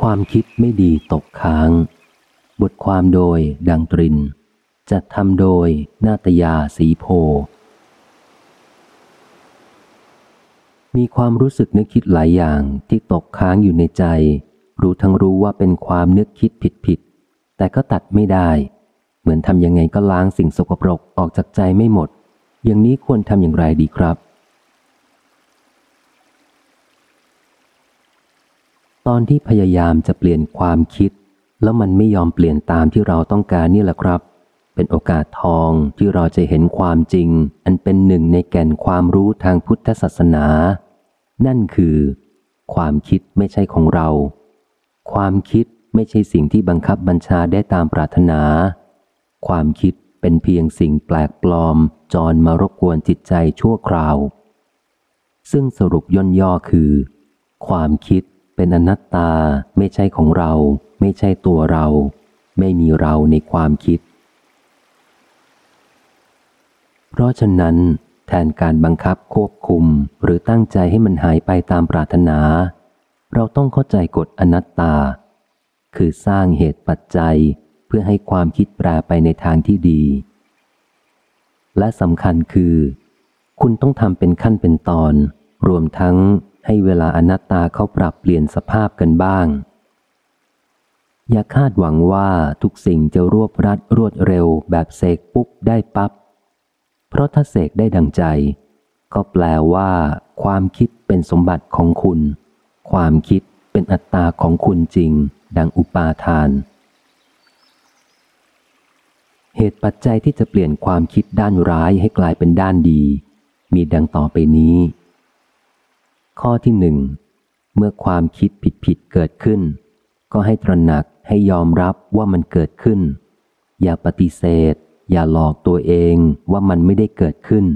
ความคิดไม่ดีตกค้าง บทความโดยดังตริน จัดทำโดยนาตยาสีโพ มีความรู้สึกนึกคิดหลายอย่างที่ตกค้างอยู่ในใจ รู้ทั้งรู้ว่าเป็นความนึกคิดผิดผิดแต่ก็ตัดไม่ได้ เหมือนทำยังไงก็ล้างสิ่งสกปรกออกจากใจไม่หมด อย่างนี้ควรทำอย่างไรดีครับ ตอนที่พยายามจะเปลี่ยนความคิด แล้วมันไม่ยอมเปลี่ยนตามที่เราต้องการนี่แหละครับ เป็นโอกาสทองที่เราจะเห็นความจริง อันเป็นหนึ่งในแก่นความรู้ทางพุทธศาสนา นั่นคือ ความคิดไม่ใช่ของเรา ความคิดไม่ใช่สิ่งที่บังคับบัญชาได้ตามปรารถนา ความคิดเป็นเพียงสิ่งแปลกปลอม จรมารบกวนจิตใจชั่วคราว ซึ่งสรุปย่นย่อคือ ความคิด เป็นอนัตตาไม่ใช่ของเรา ไม่ใช่ตัวเรา ไม่มีเราในความคิด เพราะฉะนั้น แทนการบังคับควบคุมหรือตั้งใจให้มันหายไปตามปรารถนา เราต้องเข้าใจกฎอนัตตา คือสร้างเหตุปัจจัยเพื่อให้ความคิดแปรไปในทางที่ดี และสำคัญคือ คุณต้องทำเป็นขั้นเป็นตอน รวมทั้ง ให้เวลาอนัตตาเขาปรับเปลี่ยนสภาพกันบ้าง อย่าคาดหวังว่าทุกสิ่งจะรวบรัดรวดเร็วแบบเสกปุ๊บได้ปับ๊บ เพราะถ้าเสกได้ดังใจ ก็แปลว่า ความคิดเป็นสมบัติของคุณ ความคิดเป็นอัตตาของคุณจริง ดังอุปาทาน เหตุปัจจัยที่จะเปลี่ยนความคิดด้านร้ายให้กลายเป็นด้านดี มีดังต่อไปนี้ ข้อที่หนึ่ง เมื่อความคิดผิดๆเกิดขึ้น ก็ให้ตระหนักให้ยอมรับว่ามันเกิดขึ้น อย่าปฏิเสธ อย่าหลอกตัวเองว่ามันไม่ได้เกิดขึ้น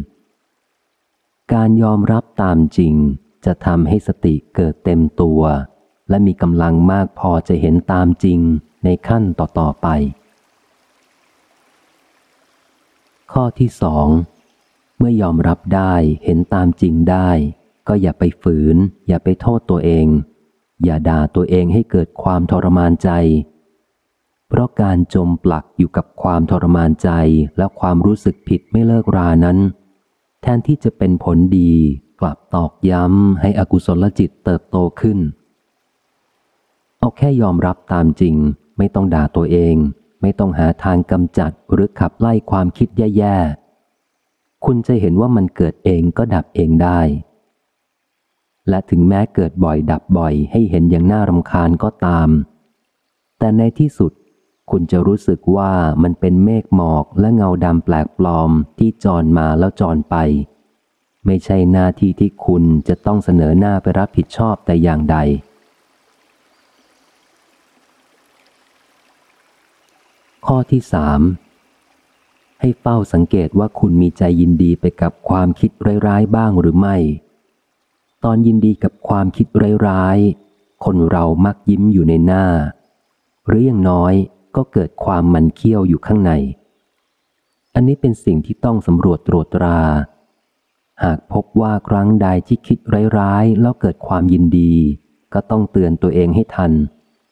การยอมรับตามจริงจะทำให้สติเกิดเต็มตัว และมีกำลังมากพอจะเห็นตามจริงในขั้นต่อๆไป ข้อที่สอง เมื่อยอมรับได้เห็นตามจริงได้ ก็อย่าไปฝืน อย่าไปโทษตัวเอง อย่าด่าตัวเองให้เกิดความทรมานใจ เพราะการจมปลักอยู่กับความทรมานใจและความรู้สึกผิดไม่เลิกรานั้น แทนที่จะเป็นผลดีกลับตอกย้ำให้อกุศลจิตเติบโตขึ้น เอาแค่ยอมรับตามจริง ไม่ต้องด่าตัวเอง ไม่ต้องหาทางกำจัดหรือขับไล่ความคิดแย่ๆ คุณจะเห็นว่ามันเกิดเองก็ดับเองได้ และถึงแม้เกิดบ่อยดับบ่อยให้เห็นอย่างน่ารำคาญก็ตาม แต่ในที่สุด คุณจะรู้สึกว่ามันเป็นเมฆหมอกและเงาดำแปลกปลอมที่จรมาแล้วจรไป ไม่ใช่หน้าที่ที่คุณจะต้องเสนอหน้าไปรับผิดชอบแต่อย่างใด ข้อที่สามให้เฝ้าสังเกตว่าคุณมีใจยินดีไปกับความคิดร้ายๆบ้างหรือไม่ ตอนยินดีกับความคิดร้ายๆ คนเรามักยิ้มอยู่ในหน้า หรืออย่างน้อยก็เกิดความมันเคี้ยวอยู่ข้างใน อันนี้เป็นสิ่งที่ต้องสำรวจตรวจตรา หากพบว่าครั้งใดที่คิดร้ายๆ แล้วเกิดความยินดี ก็ต้องเตือนตัวเองให้ทัน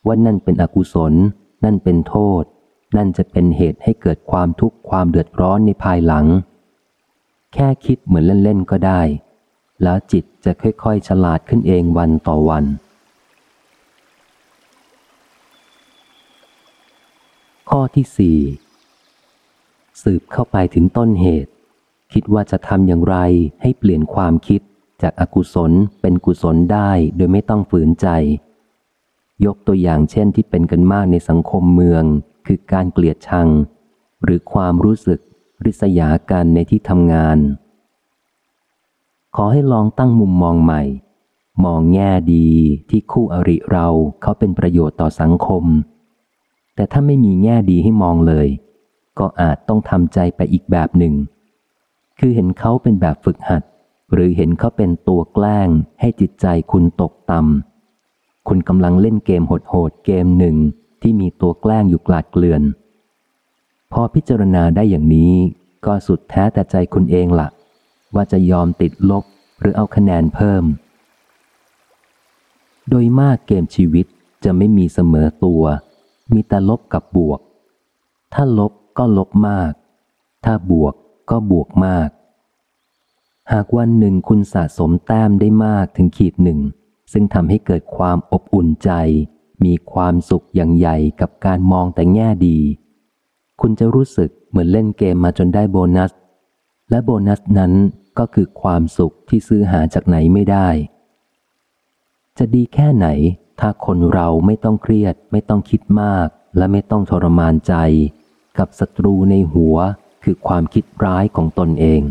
ว่านั่นเป็นอกุศล นั่นเป็นโทษ นั่นจะเป็นเหตุให้เกิดความทุกข์ความเดือดร้อนในภายหลัง แค่คิดเหมือนเล่นๆก็ได้ แล้วจิตจะค่อยๆ ฉลาดขึ้นเองวันต่อวัน ข้อที่สี่สืบเข้าไปถึงต้นเหตุ คิดว่าจะทำอย่างไรให้เปลี่ยนความคิดจากอากุศลเป็นกุศลได้โดยไม่ต้องฝืนใจ ยกตัวอย่างเช่นที่เป็นกันมากในสังคมเมือง คือการเกลียดชัง หรือความรู้สึกริษยากันในที่ทำงาน ขอให้ลองตั้งมุมมองใหม่ มองแง่ดีที่คู่อริเราเขาเป็นประโยชน์ต่อสังคม แต่ถ้าไม่มีแง่ดีให้มองเลย ก็อาจต้องทำใจไปอีกแบบหนึ่ง คือเห็นเขาเป็นแบบฝึกหัด หรือเห็นเขาเป็นตัวแกล้ง ให้จิตใจคุณตกต่ำคุณกำลังเล่นเกมโหดๆเกมหนึ่งที่มีตัวแกล้งอยู่กลาดเกลื่อน พอพิจารณาได้อย่างนี้ ก็สุดแท้แต่ใจคุณเองละ่ะ ว่าจะยอมติดลบหรือเอาคะแนนเพิ่ม โดยมากเกมชีวิตจะไม่มีเสมอตัว มีแต่ลบกับบวก ถ้าลบก็ลบมาก ถ้าบวกก็บวกมาก หากวันหนึ่งคุณสะสมแต้มได้มากถึงขีดหนึ่ง ซึ่งทำให้เกิดความอบอุ่นใจ มีความสุขอย่างใหญ่กับการมองแต่แง่ดี คุณจะรู้สึกเหมือนเล่นเกมมาจนได้โบนัส และโบนัสนั้น ก็คือความสุขที่ซื้อหาจากไหนไม่ได้ จะดีแค่ไหน ถ้าคนเราไม่ต้องเครียด ไม่ต้องคิดมาก และไม่ต้องทรมานใจ กับศัตรูในหัวคือความคิดร้ายของตนเอง